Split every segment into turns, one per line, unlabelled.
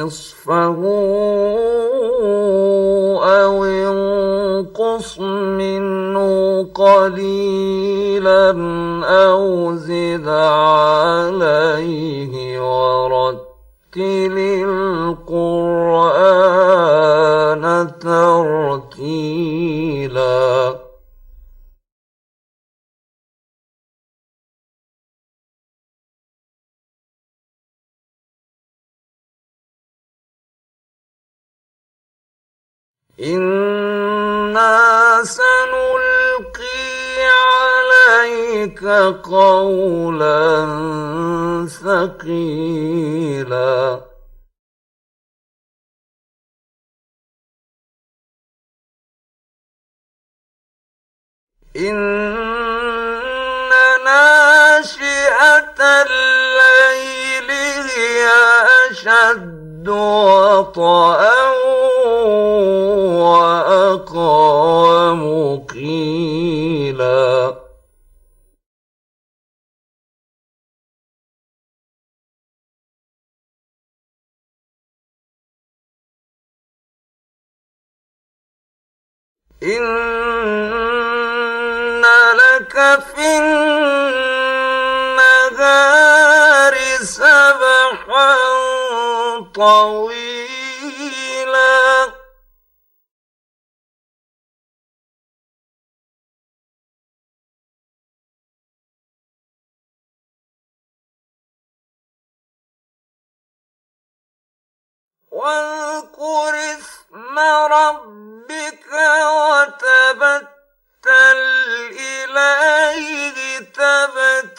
نصفه أو انقص منه قليلا أو زد عليه ورد رتل القرآن ترتيلا. إنا سنلقي عليك قولا ثقيلا إن ناشئة الليل هي أشد وطئا إن لك في النهار سبحا طويلا واذكر اسم ربك وتبتل إليه تبتيلا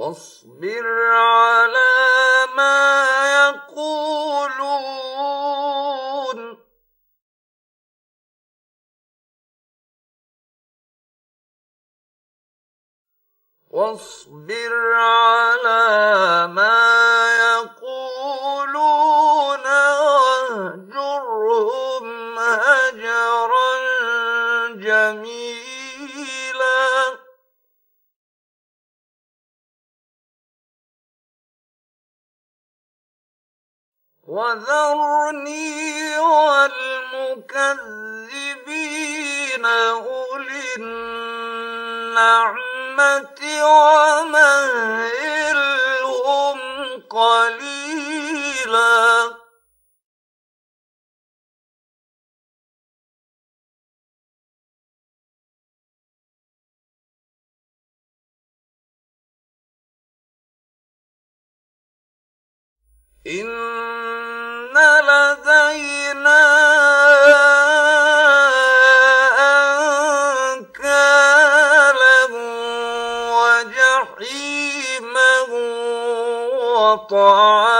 واصبر على ما يقولون. واصبر على ما يقولون. وذرني والمكذبين أولي النعمة ومهلهم قليلا. إن وطعاما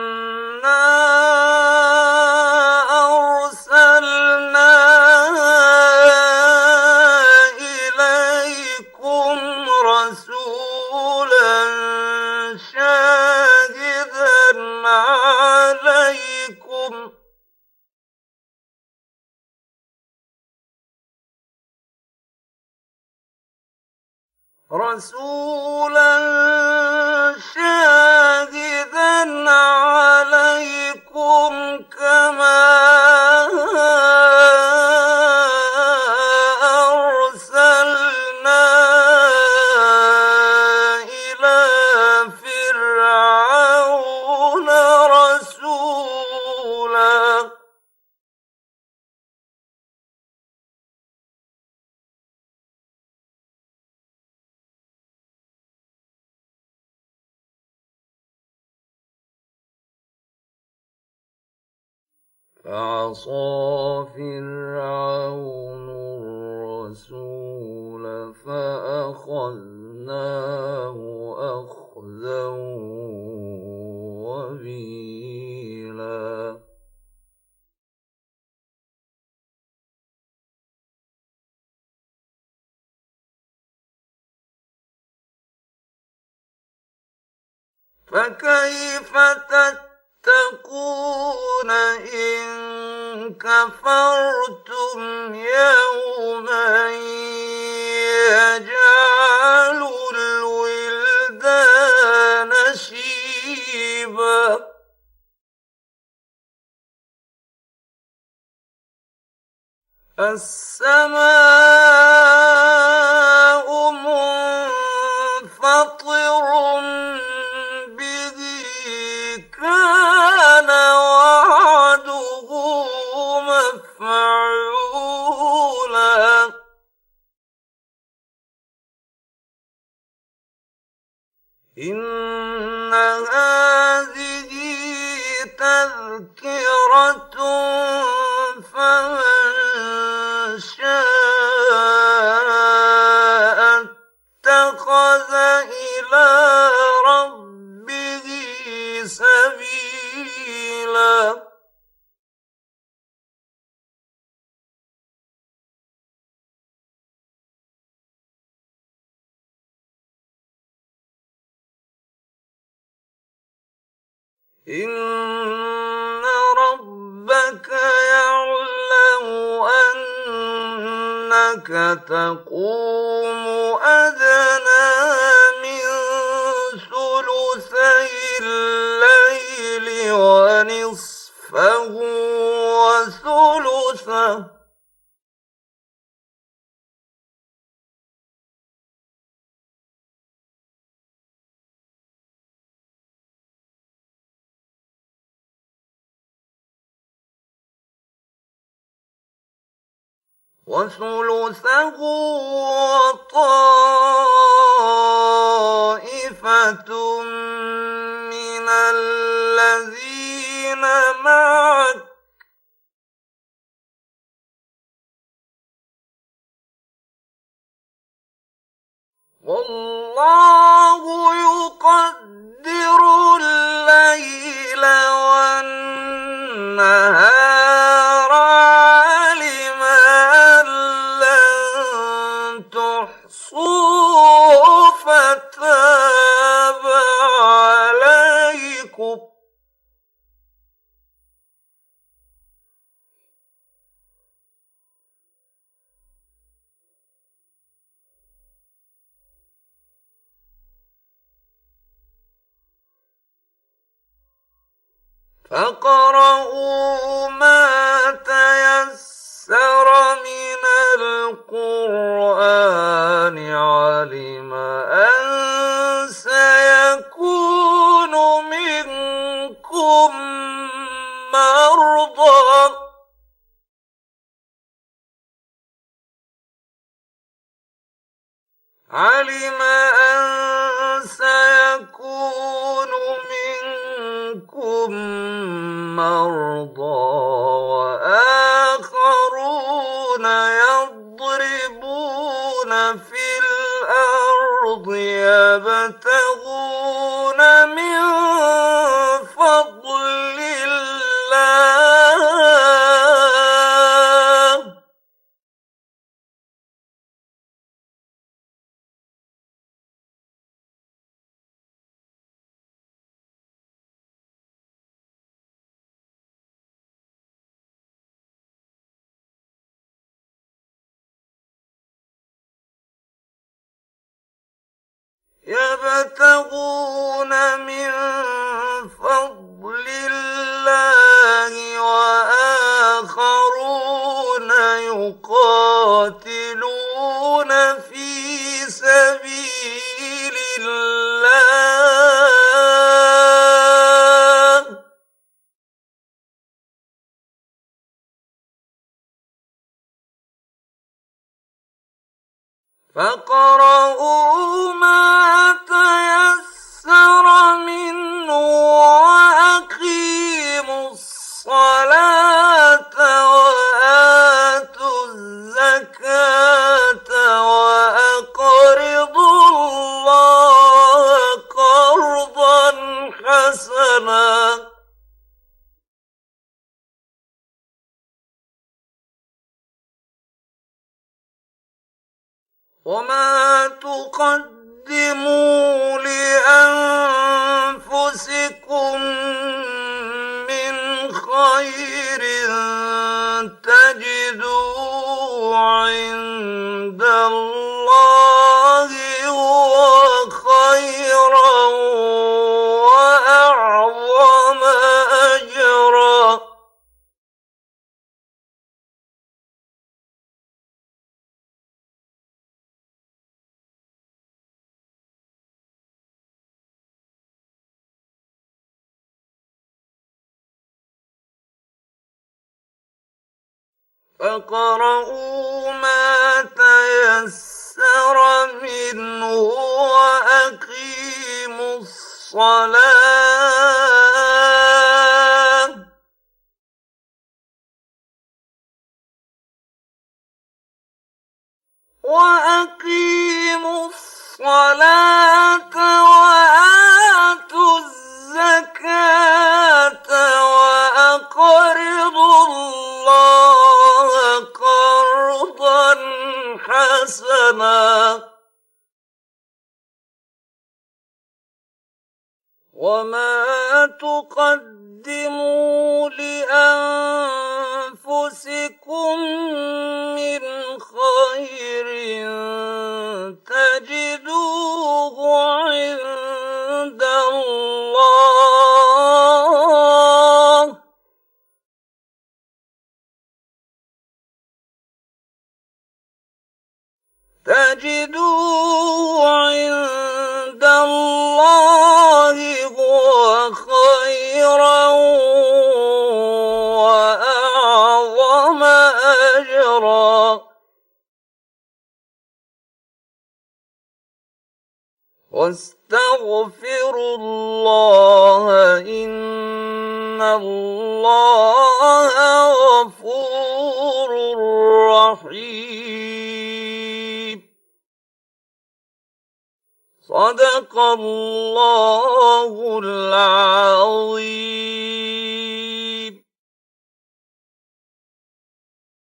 رسولا فعصى فرعون الرسول فأخذناه أخذا وبيلا فكيف تتقون تتقون إن كفرتم يوما يجعل الولدان شيبا. السماء إن إن ربك يعلم أنك تقوم أدنى من ثلثي الليل ونصفه وثلثه طائفة من الذين معك. والله يقدر الليل والنهار. فتاب يبتغون من وما تقدموا لأنفسكم من خير تجدوه فاقرؤوا ما تيسر منه وأقيموا الصلاة. وأقيموا الصلاة وآتوا الزكاة. حسنا واستغفروا الله إن الله غفور رحيم. صدق الله العظيم.